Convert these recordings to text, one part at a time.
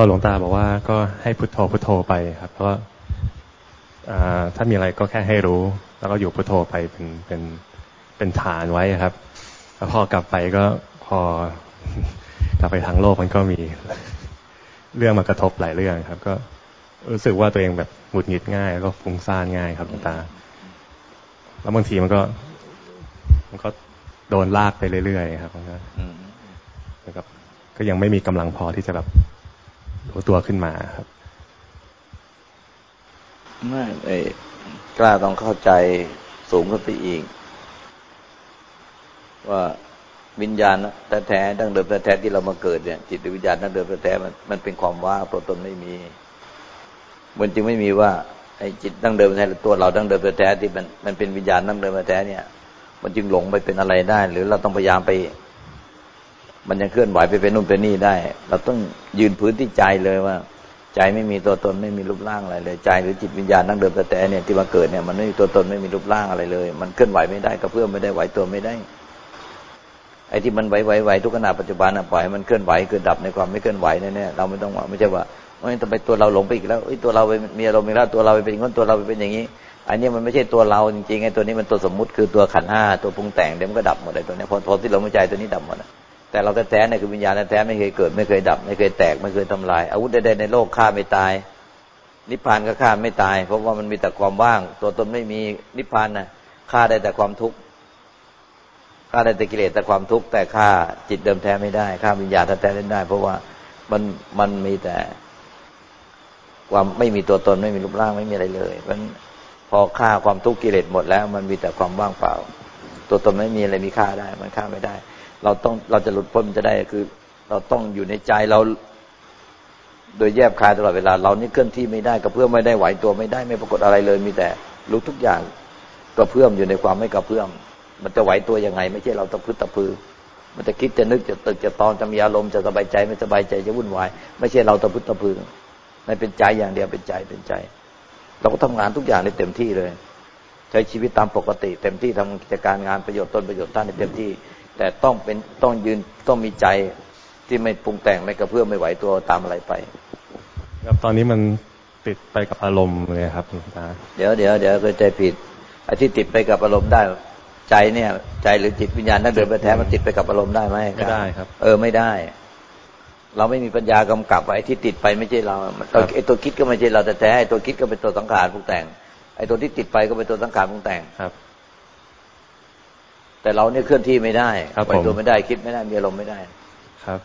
็หลวงตาบอกว่าก็ให้พุทโธพุทโธไปครับเพราะว่าถ้ามีอะไรก็แค่ให้รู้ แล้วก็อยู่พุทโธไปเป็นเป็นเป็นฐานไว้ครับ แล้วพอกลับไปก็พอกลับไปทางโลกมันก็มีเรื่องมากระทบหลายเรื่องครับ ก็รู้สึกว่าตัวเองแบบหงุดหงิดง่าย แล้วก็ฟุ้งซ่านง่ายครับหลวงตา แล้วบางทีมันก็ มันก็โดนลากไปเรื่อยๆครับมันก็ก็ก็ยังไม่มีกำลังพอที่จะแบบ รู้ตัวขึ้นมาครับไม่ไอ้กล้าต้องเข้าใจสูงขึ้นไปอีก ว่าวิญญาณแต่แท้ดั้งเดิมแต่แท้ที่เรามาเกิดเนี่ย จิตวิญญาณดั้งเดิมแต่แท้มันมันเป็นความว่าตัวตนไม่มี มันจึงไม่มีว่าไอ้จิตดั้งเดิมแท้ตัวเราดั้งเดิมแต่แท้ที่มันมันเป็นวิญญาณดั้งเดิมแท้เนี่ย มันจึงหลงไปเป็นอะไรได้ หรือเราต้องพยายามไป มันยังเคลื่อนไหวไปเป็นนู่นเป็นนี่ได้ เราต้องยืนพื้นที่ใจเลยว่า ใจไม่มีตัวตนไม่มีรูปร่างอะไรเลย ใจหรือจิตวิญญาณนั่งเดิมแต่เนี่ยที่มาเกิดเนี่ยมันไม่มีตัวตนไม่มีรูปร่างอะไรเลย มันเคลื่อนไหวไม่ได้กระเพื่อมไม่ได้ไหวตัวไม่ได้ ไอ้ที่มันไหวไหวไหวทุกขณะปัจจุบันปล่อยมันเคลื่อนไหวเกิดดับในความไม่เคลื่อนไหวแน่ๆเราไม่ต้องว่าไม่ใช่ว่าไม่ต้อไปตัวเราหลงไปอีกแล้วตัวเราไปมีอารมณ์อีกแล้วตัวเราไปเป็นคนตัวเราไปเป็นอย่างนี้ อันนี้มันไม่ใช่ตัวเราจริงๆไอ้ตัวนี้มันตัวสมมุติคือตัวขันห้าตัวปรุงแต่งเดี๋ยวมันก็ดับหมดเลยตัวนี้พอพอที่เราไม่ใจตัวนี้ดับหมด แต่เราแท้ๆเนี่ยคือวิญญาณแท้ๆไม่เคยเกิด ไม่เคยดับ ไม่เคยแตก ไม่เคยทำลาย อาวุธใดๆในโลกฆ่าไม่ตาย นิพพานก็ฆ่าไม่ตาย เพราะว่ามันมีแต่ความว่าง ตัวตนไม่มีนิพพานนะฆ่าได้แต่ความทุกข์ฆ่าได้แต่กิเลสแต่ความทุกข์แต่ฆ่าจิตเดิมแท้ไม่ได้ฆ่าวิญญาณแท้ๆไม่ได้ เพราะว่ามันมันมีแต่ความไม่มีตัวตนไม่มีรูปร่างไม่มีอะไรเลยมันพอฆ่าความทุกข์กิเลสหมดแล้ว มันมีแต่ความว่างเปล่า ตัวตนไม่มีอะไรมีค่าได้ มันฆ่าไม่ได้ เราต้องเราจะหลุดพ้นจะได้คือ เราต้องอยู่ในใจเรา โดยแยบคายตลอดเวลา เรานี่เคลื่อนที่ไม่ได้กระเพื่อมไม่ได้ไหวตัวไม่ได้ไม่ปรากฏอะไรเลย มีแต่รู้ทุกอย่างกระเพื่อมอยู่ในความไม่กระเพื่อม มันจะไหวตัวยังไง ไม่ใช่เราตะพื้นตะพือ มันจะคิดจะนึกจะตึกจะตอนจะมีอารมณ์จะสบายใจไม่สบายใจจะวุ่นวาย ไม่ใช่เราตะพื้นตะพือไม่เป็นใจอย่างเดียวเป็นใจเป็นใจ เราก็ทำงานทุกอย่างในเต็มที่เลย ใช้ชีวิตตามปกติ เต็มที่ทำกิจการงานประโยชน์ตนประโยชน์ท่านในเต็มที่ แต่ต้องเป็นต้องยืนต้องมีใจที่ไม่ปรุงแต่งไม่กระเพื่อมไม่ไหวตัวตามอะไรไป ครับตอนนี้มันติดไปกับอารมณ์เลยครับหลวงตาเดี๋ยวเดี๋ยวเดี๋ยวเคยใจผิดไอ้ที่ติดไปกับอารมณ์ได้ใจเนี่ย ใจหรือจิตวิญญาณนั่นเดินไปแท้มันติดไปกับอารมณ์ได้ไหมไม่ได้ครับ เออไม่ได้ เราไม่มีปัญญากำกับไอ้ที่ติดไปไม่ใช่เราไอ้ตัวคิดก็ไม่ใช่เราแต่แท้ไอ้ตัวคิดก็เป็นตัวสังขารปรุงแต่งไอ้ตัวที่ติดไปก็เป็นตัวสังขารปรุงแต่งครับ แต่เราเนี่ยเคลื่อนที่ไม่ได้ไปตัวไม่ได้คิดไม่ได้มีอารมณ์ไม่ได้ ครับ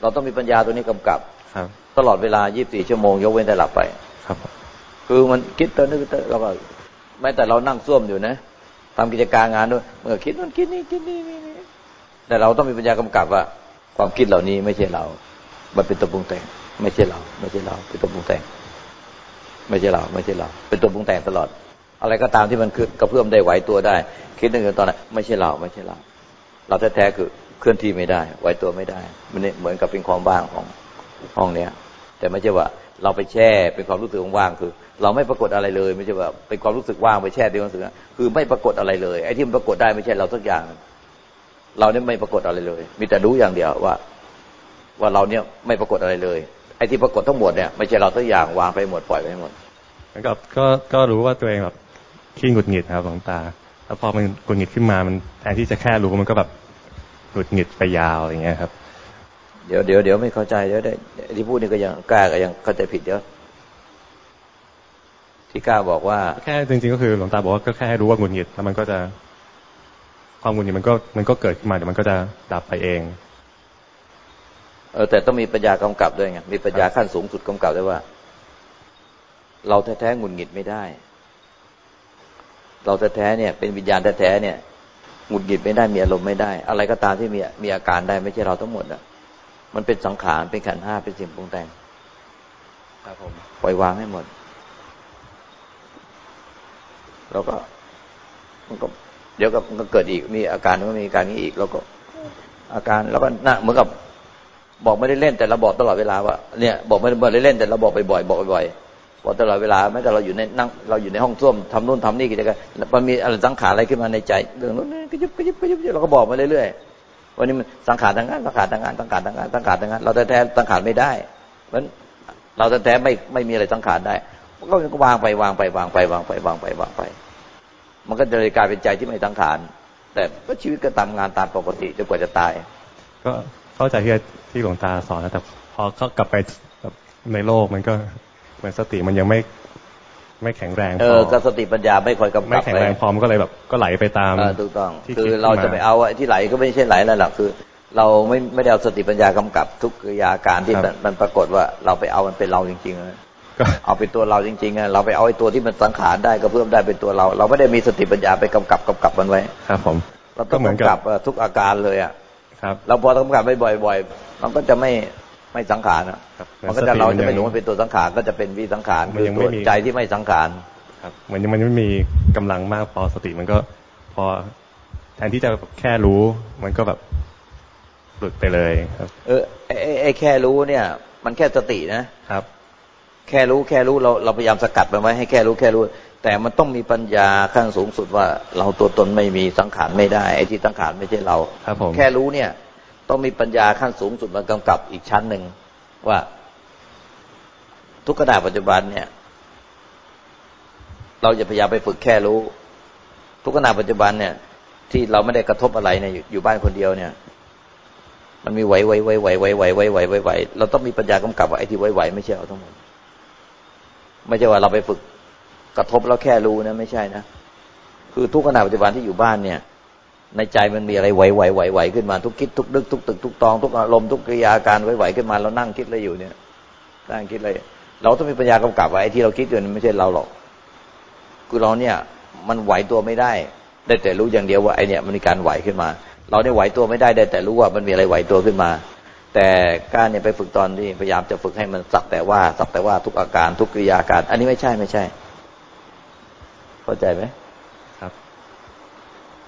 เราต้องมีปัญญาตัวนี้กำกับ ครับ ตลอดเวลา 24 ชั่วโมง ยกเว้นแต่หลับไป ครับ คือมันคิดตัวนึกตัวเราก็แม้แต่เรานั่งซ่วมอยู่นะทำกิจการงานด้วยเมื่อคิดนู่นคิดนี่คิดนี่นี่แต่เราต้องมีปัญญากำกับว่า ความคิดเหล่านี้ไม่ใช่เรา มันเป็นตัวปรุงแต่ง ไม่ใช่เรา ไม่ใช่เรา เป็นตัวปรุงแต่ง ไม่ใช่เรา ไม่ใช่เรา เป็นตัวปรุงแต่งตลอด อะไรก็ตามที่มันคือกระเพื่อมได้ไหวตัวได้ คิดนึกตอนนั้นไม่ใช่เราไม่ใช่เรา เราแท้ๆคือเคลื่อนที่ไม่ได้ ไหวตัวไม่ได้ มันเหมือนกับเป็นความว่างของห้องเนี้ย แต่ไม่ใช่ว่า เราไปแช่เป็นความรู้สึกว่างคือ เราไม่ปรากฏอะไรเลย ไม่ใช่ว่าเป็นความรู้สึกว่างไปแช่ในความรู้สึกคือไม่ปรากฏอะไรเลยไอ้ที่มันปรากฏได้ไม่ใช่เราสักอย่าง เราเนี่ยไม่ปรากฏอะไรเลย มีแต่รู้อย่างเดียวว่า ว่าเราเนี่ยไม่ปรากฏอะไรเลยไอ้ที่ปรากฏทั้งหมดเนี่ยไม่ใช่เราสักอย่างวางไปหมดปล่อยไปหมดก็ก็รู้ว่าตัวเองแบบ ขี้หงุดหงิดครับหลวงตา แล้วพอมันหงุดหงิดขึ้นมามันแทนที่จะแค่รู้มันก็แบบหงุดหงิดไปยาวอย่างเงี้ยครับ เดี๋ยวเดี๋ยวเดี๋ยวไม่เข้าใจเดี๋ยวได้ที่พูดนี่ก็ยังกล้าก็ยังเข้าใจผิดเดี๋ยวที่กล้าบอกว่า แค่จริงๆก็คือหลวงตาบอกว่าก็แค่ให้รู้ว่าหงุดหงิดแล้วมันก็จะความหงุดหงิดมันก็มันก็เกิดขึ้นมาเดี๋ยวมันก็จะดับไปเองเออแต่ต้องมีปัญญากำกับด้วยไงมีปัญญาขั้นสูงสุดกำกับได้ว่า เราแท้ๆหงุดหงิดไม่ได้ เราแท้ๆเนี่ยเป็นวิญญาณแท้ๆเนี่ยหงุดหงิดไม่ได้มีอารมณ์ไม่ได้ อะไรก็ตามที่มีมีอาการได้ไม่ใช่เราทั้งหมดอะ มันเป็นสังขารเป็นขันห้าเป็นสิ่งปรุงแต่งครับผมปล่อยวางให้หมด เราก็มันก็เดี๋ยวก็มันก็เกิดอีกมีอาการมันมีอาการนี้อีก แล้วก็ อาการแล้วก็น่าเหมือนกับบอกไม่ได้เล่นแต่เราบอกตลอดเวลาว่าเนี่ยบอกไม่ได้เล่นแต่เราบอกบ่อยๆบอกบ่อย พอตลอดเวลาแม้แต่เราอยู่ในนั่งเราอยู่ในห้องส้วมทำนู่นทำนี่กิจการมันมีอะไรสังขารอะไรขึ้นมาในใจเรื่องนู้นกระยุบกระยุบกระยุบเราก็บอกมาเรื่อยๆวันนี้มันสังขารทั้งนั้นสังขารทั้งนั้นสังขารทั้งนั้นสังขารทั้งนั้นเราแท้ๆสังขารไม่ได้เพราะเราแท้ๆไม่ไม่มีอะไรสังขารได้ก็วางไปวางไปวางไปวางไปวางไปวางไป มันก็จะเลยกลายเป็นใจที่ไม่สังขารแต่ก็ชีวิตก็ตามงานตามปกติจนกว่าจะตาย ก็เข้าใจที่ที่หลวงตาสอนนะแต่พอเขากลับไปในโลกมันก็ เหมือนสติมันยังไม่ไม่แข็งแรงพเออก็สติปัญญาไม่ค่อยกำไม่กับแข็งแรงพอมันก็เลยแบบ ก็ไหลไปตามเออถูกต้องที่คือคิดเราขึ้นมาจะไปเอาไอ้ที่ไหลก็ไม่ใช่ไหลแล้วหรอกคือ เราไม่ไม่ได้เอาสติปัญญากำกับทุกกิริยาการที่มันมันปรากฏว่าเราไปเอามันเป็นเราจริงๆนะก็เอาเป็นตัวเราจริงๆอะเราไปเอาไอ้ตัวที่มันสังขารได้ก็เพิ่มได้เป็นตัวเรา เราไม่ได้มีสติปัญญาไปกำกับกำกับมันไว้ ครับ ผมเราก็ต้องเหมือนกำกักับบเอ่อทุกอาการเลยอะครับ เราพอกำกับไปบ่อย ๆ มันก็จะไม่ ไม่สังขารอะครับมันก็จะสติเรามันจะไม่ยังหลงว่าเป็นตัวสังขารก็จะเป็นวิสังขารมันคือยังตัไม่วมีใจที่ไม่สังขารครับเหมือนมันไม่มีกำลังมากพอสติมันก็พอแทนที่จะแค่รู้ มันก็แบบหลุดไปเลยครับ เออไอ้ไอ้ไอ้แค่รู้เนี่ย มันแค่สตินะครับ แค่รู้แค่รู้เราเราพยายามสกัดมันไว้ให้แค่รู้แค่รู้ แต่มันต้องมีปัญญาขั้นสูงสุดว่า เราตัวตนไม่มีสังขารไม่ได้ไอ้ที่สังขารไม่ใช่เราครับผมแค่รู้เนี่ย ต้องมีปัญญาขั้นสูงสุดมากำกับอีกชั้นหนึ่งว่าทุกขณะปัจจุบันเนี่ย เราจะพยายามไปฝึกแค่รู้ ทุกขณะปัจจุบันเนี่ย ที่เราไม่ได้กระทบอะไรเนี่ยอยู่บ้านคนเดียวเนี่ย มันมีไหวไหวไหวไหวไหวไหวไหวไหวไหวไหวเราต้องมีปัญญากำกับว่าไอ้ที่ไหวไหวไม่ใช่เอาทั้งหมดไม่ใช่ว่าเราไปฝึกกระทบแล้วแค่รู้นะ ไม่ใช่นะคือทุกขณะปัจจุบันที่อยู่บ้านเนี่ย ในใจมันมีอะไรไหวไหวไหวไหวขึ้นมาทุกคิดทุกนึกทุกตึกทุกตองทุกอารมณ์ทุกกิริยาการไหวไหวขึ้นมาเรานั่งคิดอะไรอยู่เนี่ยนั่งคิดอะไรเราต้องมีปัญญากำกับว่าไอ้ที่เราคิดอยู่นั้นไม่ใช่เราหรอกคือเราเนี่ย มันไหวตัวไม่ได้ ได้แต่รู้อย่างเดียวว่าไอเนี่ยมันมีการไหวขึ้นมา เราเนี่ยไหวตัวไม่ได้ได้แต่รู้ว่ามันมีอะไรไหวตัวขึ้นมา แต่การเนี่ยไปฝึกตอนที่พยายามจะฝึกให้มันสักแต่ว่าสักแต่ว่าทุกอาการทุกกิริยาการ อันนี้ไม่ใช่ไม่ใช่ เข้าใจไหม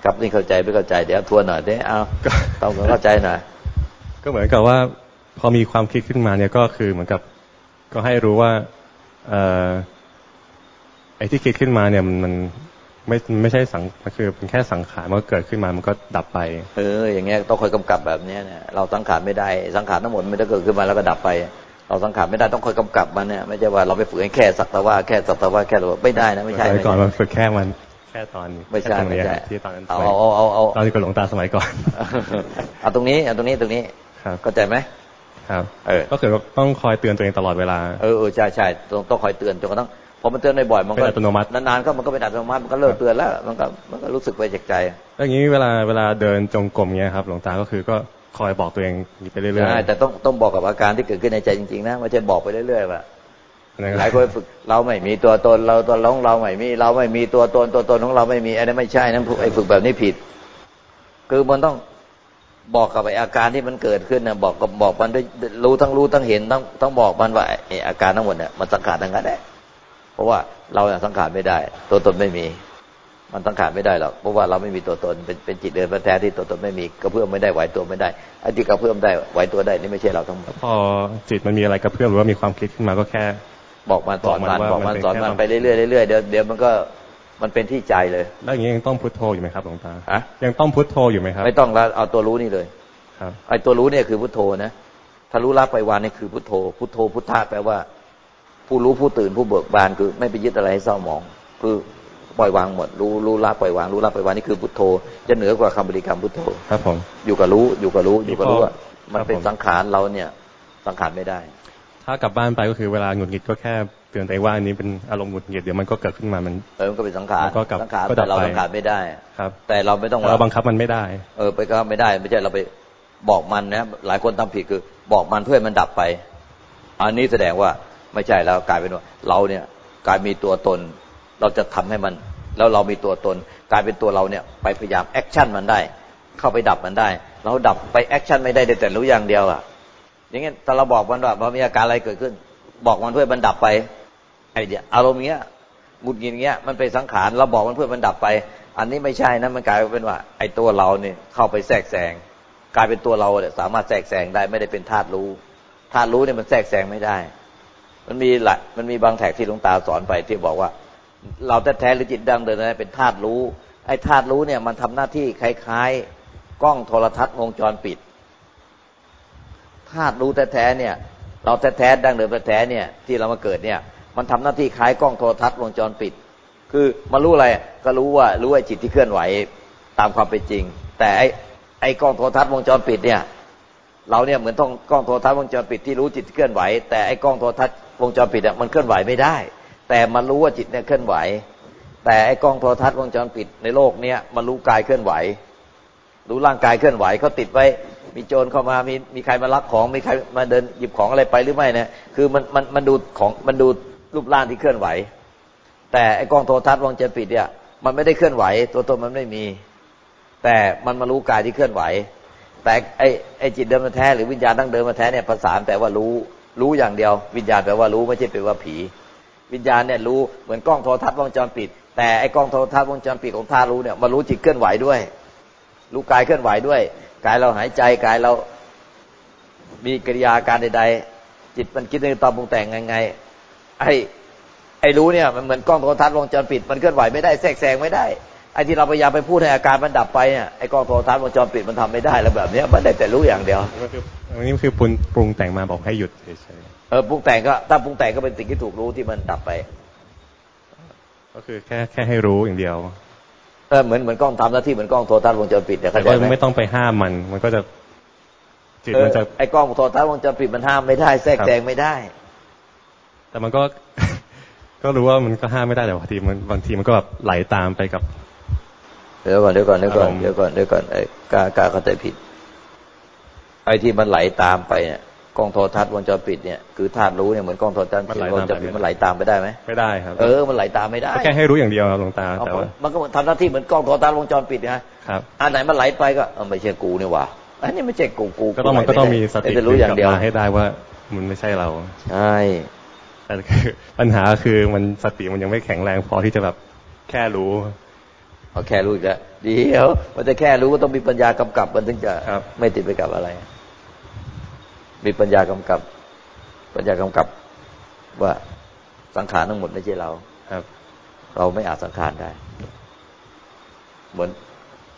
ครับนี่เข้าใจไม่เข้าใจเดี๋ยวทวนหน่อยเด้เอาก็ต้องเข้าใจหน่อยก็เหมือนกับว่า พอมีความคิดขึ้นมาเนี่ยก็คือเหมือนกับ ก็ให้รู้ว่าเอ่อไอ้ที่คิดขึ้นมาเนี่ยมันมันไม่ไม่ใช่สังมันคือเป็นแค่สังขารมันก็เกิดขึ้นมามันก็ดับไป เออ อย่างเงี้ยต้องคอยกำกับแบบเนี้ยเนี่ยเราสังขารไม่ได้สังขารทั้งหมดมันจะเกิดขึ้นมาแล้วก็ดับไป เราสังขารไม่ได้ต้องคอยกำกับมันเนี่ยไม่ใช่ว่าเราไปฝึกให้แค่สักแต่ว่าแค่สักแต่ว่าแค่รู้ไม่ได้นะไม่ใช่สมัยไม่ก่อนใช่มันฝึกแค่มัน แค่ตอนไม่ใช่แค่ตรงไม่นี้ใช่ที่ตอนนั้นสเอามัยเอาเอาเอาตอนที่กับหลวงตาสมัยก่อนเอาตรงนี้เอาตรงนี้ตรงนี้ครับเข้าใจไหมครับ เออก็คือว่าต้องคอยเตือนตัวเองตลอดเวลาเออเออใช่ใช่ต้องต้องคอยเตือนจนกระทั่งพอมันเตือนบ่อยๆมันก็เป็นอัตโนมัตินานๆก็มันก็เป็นอัตโนมัติมันก็เลิกเตือนแล้วมันก็มันก็รู้สึกไปจากใจแล้วอย่างนี้เวลาเวลาเดินจงกรมเงี้ยครับ หลวงตาก็คือก็คอยบอกตัวเองไปเรื่อยใช่แต่ต้องต้องบอกกับอาการที่เกิดขึ้นในใจจริงๆนะไม่ใช่บอกไปเรื่อยๆว่าๆนะครับ หลายคนฝึกเราไม่มีตัวตนเราตัวเราของเราไม่มีเราไม่มีตัวตนตัวตนของเราไม่มีอันนี้ไม่ใช่นะไอ้ฝึกแบบนี้ผิด คือมันต้องบอกกับไอ้อาการที่มันเกิดขึ้นนะบอกกับบอกมันด้วยรู้ทั้งรู้ทั้งเห็นต้องต้องบอกมันว่าไอ้อาการทั้งหมดเนี่ยมันสังขารทั้งนั้นแหละเพราะว่าเราเนี่ยสังขารไม่ได้ ตัวตนไม่มี มันสังขารไม่ได้หรอกเพราะว่าเราไม่มีตัวตนเป็นเป็นจิตเดินแท้ที่ตัวตนไม่มีกระเพื่อมไม่ได้ไหวตัวไม่ได้ไอ้ที่กระเพื่อมได้ไหวตัวได้นี่ไม่ใช่เราทั้งหมดพอจิตมันมีอะไรกระเพื่อมหรือว่ามีความคิดขึ้นมาก็แค่ บอกมันสอนมันบบออกกมัมันนเป็นสอนแค่มันความไปเรื่อยๆเรื่อยๆเดี๋ยวเดี๋ยวมันก็มันเป็นที่ใจเลย แล้วอย่างนี้ยังต้องพุทโธอยู่ไหมครับหลวงตาฮะยังต้องพุทโธอยู่ไหมครับ ไม่ต้องแล้วเอาตัวรู้นี่เลย ครับ ไอ้ตัวรู้เนี่ยคือพุทโธนะถ้ารู้ละไปวานนี่คือพุทโธ พุทโธพุทธะแปลว่า ผู้รู้ผู้ตื่นผู้เบิกบานคือไม่ไปยึดอะไรให้เศร้าหมอง คือปล่อยวางหมด รู้รู้ละปล่อยวางรู้ละปล่อยวางนี่คือพุทโธ จะเหนือกว่าคำบริกรรมพุทโธ ครับผมอยู่กับรู้อยู่กับรู้อยู่กับรู้มีข้อว่ามันเป็นครับผมสังขารเราเนี่ย สังขารไม่ได้ ถ้ากลับบ้านไปก็คือเวลาหงุดหงิดก็แค่เตือนตัวเองว่าอันนี้เป็นอารมณ์หงุดหงิดเดี๋ยวมันก็เกิดขึ้นมามันเออมันก็เป็นสังขารมันก็กลับสังขารก็ดัแต่เราไปสังขารไม่ได้ครับ แต่เราไม่ต้องแต่เราบังคับมันไม่ได้ เออไปก็ไม่ได้ไม่ใช่เราไปบอกมันนะหลายคนทำผิดคือบอกมันเพื่อให้มันดับไป อันนี้แสดงว่าไม่ใช่แล้วกลายเป็นว่าเราเนี่ยกลายมีตัวตน เราจะทำให้มัน แล้วเรามีตัวตน กลายเป็นตัวเราเนี่ยไปพยายาม action มันได้ เข้าไปดับมันได้ เราดับไป action ไม่ได้แต่รู้อย่างเดียวอะ อย่างเงี้ยถ้าเราบอกมันว่าพอมีอาการอะไรเกิดขึ้น บอกมันเพื่อให้มันดับไปไอ้เดียอารมณ์เงี้ยหงุดหงิดเงี้ยมันเป็นสังขารเราบอกมันเพื่อมันดับไป อันนี้ไม่ใช่นะมันกลายเป็นว่า ไอ้ตัวเราเนี่ยเข้าไปแทรกแซงกลายเป็นตัวเราเนี่ยสามารถแทรกแซงได้ไม่ได้เป็นธาตุรู้ธาตุรู้เนี่ยมันแทรกแซงไม่ได้ มันมีหลายมันมีบางแท็กที่หลวงตาสอนไปที่บอกว่า เราแท้ๆหรือจิตดังเดินนั้นเป็นธาตุรู้ไอ้ธาตุรู้เนี่ยมันทำหน้าที่คล้ายๆ กล้องโทรทัศน์วงจรปิด ธาตุรู้แท้ๆเนี่ย เราแท้ๆดังเดิมแท้ๆเนี่ย ที่เรามาเกิดเนี่ย มันทำหน้าที่คล้ายกล้องโทรทัศน์วงจรปิด คือมารู้อะไรก็รู้ว่ารู้ไอ้จิตที่เคลื่อนไหวตามความเป็นจริง แต่ไอ้ไอ้กล้องโทรทัศน์วงจรปิดเนี่ย เราเนี่ยเหมือนต้องกล้องโทรทัศน์วงจรปิดที่รู้จิตเคลื่อนไหว แต่ไอ้กล้องโทรทัศน์วงจรปิดอะมันเคลื่อนไหวไม่ได้ แต่มันรู้ว่าจิตเนี่ยเคลื่อนไหว แต่ไอ้กล้องโทรทัศน์วงจรปิดในโลกเนี้ยมันรู้กายเคลื่อนไหว รู้ร่างกายเคลื่อนไหวเขาติดไว้ มีโจรเข้ามามีมีใครมาลักของมีใครมาเดินหยิบของอะไรไปหรือไม่เนี่ยคือมันมันมันดูของมันดูรูปร่างที่เคลื่อนไหว แต่ไอ้กล้องโทรทัศน์วงจรปิดเนี่ย มันไม่ได้เคลื่อนไหว ตัวตนมันไม่มี แต่มันมารู้กายที่เคลื่อนไหว แต่ไอ้ไอ้จิตเดิมมาแท้หรือวิญญาณตั้งเดิมมาแท้เนี่ยภาษาแปลว่ารู้รู้อย่างเดียว วิญญาณแปลว่ารู้ไม่ใช่แปลว่าผี วิญญาณเนี่ยรู้เหมือนกล้องโทรทัศน์วงจรปิด แต่ไอ้กล้องโทรทัศน์วงจรปิดของท่ารู้เนี่ยมารู้จิตเคลื่อนไหวด้วยรู้กายเคลื่อนไหวด้วย กายเราหายใจกายเรามีกิริยาการใด ๆ จิตมันคิดในตอนปรุงแต่งยังไง ไอ้ไอ้รู้เนี่ย มันเหมือนกล้องโทรทัศน์วงจรปิด มันเคลื่อนไหวไม่ได้แทรกแซงไม่ได้ไอ้ที่เราพยายามไปพูดให้อาการมันดับไปเนี่ยไอ้กล้องโทรทัศน์วงจรปิดมันทำไม่ได้แล้วแบบเนี้ยมันได้แต่รู้อย่างเดียวมันคืออันนี้คือปรุงปรุงแต่งมาบอกให้หยุดเฉยเออปรุงแต่งก็ถ้าปรุงแต่งก็เป็นสิ่งที่ถูกรู้ที่มันดับไปๆก็คือแค่แค่ให้รู้อย่างเดียว เออเหมือนเหมือนกล้องทำหน้าที่เหมือนกล้องโทรทัศน์วงจรปิดเนี่ยแต่เข้าใจว่าไหมไม่ต้องไปห้ามมัน มันก็จะจิตเออมันจะไอ้กล้องโทรทัศน์วงจรปิดมันห้ามไม่ได้แทรกแซงไม่ได้ แต่มันก็ก็รู้ว่ามันก็ห้ามไม่ได้แต่บางทีมันบางทีมันก็แบบไหลตามไปกับ เดี๋ยวก่อนเดี๋ยวก่อนเดี๋ยวก่อนอารมณ์เดี๋ยวก่อนเดี๋ยวก่อนไอ้กล้ากล้าเข้าใจผิดไอ้ที่มันไหลตามไปเนี่ย กล้องโทรทัศน์วงจรปิดเนี่ยคือธาตุรู้เนี่ยเหมือนกล้องโทรทัศน์วงจรปิดมันไหลตามไปได้ไหมไม่ได้ครับเออมันไหลตามไม่ได้ก็แค่ให้รู้อย่างเดียวครับหลวงตาเอาแต่ว่ามันก็ทำหน้าที่เหมือนกล้องโทรทัศน์วงจรปิดนะครับอันไหนมันไหลไปก็เออไม่ใช่กูนี่หว่าอันนี้ไม่ใช่กูกูก็ต้องมันก็ต้องมีสติจะรู้อย่างเดียวกลับมาให้ได้ว่ามันไม่ใช่เราใช่แต่คือปัญหาคือมันสติมันยังไม่แข็งแรงพอที่จะแบบแค่รู้เอาแค่รู้อีกแล้วเดี๋ยวมันจะแค่รู้ก็ต้องมีปัญญากำกับมันถึงจะครับไม่ติดไปกับอะไร มีปัญญากำกับ ปัญญากำกับว่าสังขารทั้งหมดไม่ใช่เราครับ เราไม่อาจสังขารได้ เหมือน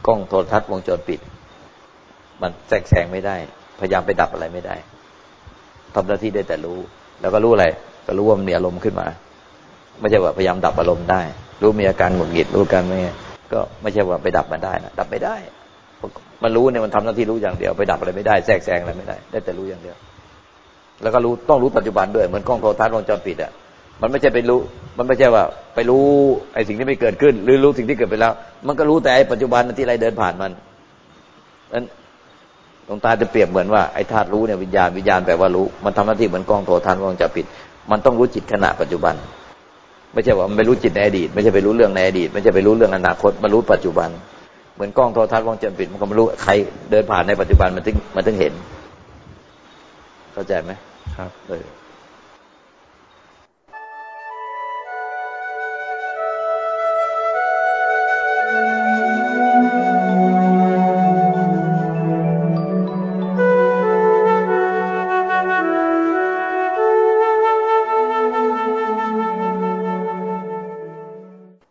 กล้องโทรทัศน์วงจรปิด มันแทรกแซงไม่ได้ พยายามไปดับอะไรไม่ได้ทำหน้าที่ได้แต่รู้ แล้วก็รู้อะไร ก็รู้ว่ามันมีอารมณ์ขึ้นมา ไม่ใช่ว่าพยายามดับอารมณ์ได้ รู้มีอาการหงุดหงิดรู้การไม่ก็ไม่ใช่ว่าไปดับมันได้นะดับไม่ได้ มันรู้เนี่ยมันทำหน้าที่รู้อย่างเดียวไปดับอะไรไม่ได้แทรกแซงอะไรไม่ได้ได้แต่รู้อย่างเดียว แล้วก็รู้ต้องรู้ปัจจุบันด้วยเหมือนกล้องโทรทัศน์วงจรปิดอะมันไม่ใช่ไปรู้ มันไม่ใช่ว่า ไปรู้ไอ้สิ่งที่ไม่เกิดขึ้น หรือรู้สิ่งที่เกิดไปแล้ว มันก็รู้แต่ไอ้ปัจจุบันที่ไรเดินผ่านมันนั้นหลวงตาจะเปรียบเหมือนว่าไอ้ธาตุรู้เนี่ยวิญญาณวิญญาณแปลว่ารู้ มันทำหน้าที่เหมือนกล้องโทรทัศน์วงจรปิด มันต้องรู้จิตขณะปัจจุบัน ไม่ใช่ว่ามันไปรู้จิตในอดีต ไม่ใช่ไปรู้เรื่องในอดีต ไม่ใช่ไปรู้เรื่องอนาคตมันรู้ปัจจุบัน เหมือนกล้องโทรทัศน์วงจรปิด มันก็ไม่รู้ใครเดินผ่านในปัจจุบันมันถึงมันถึงเห็น เข้าใจไหมครับเออ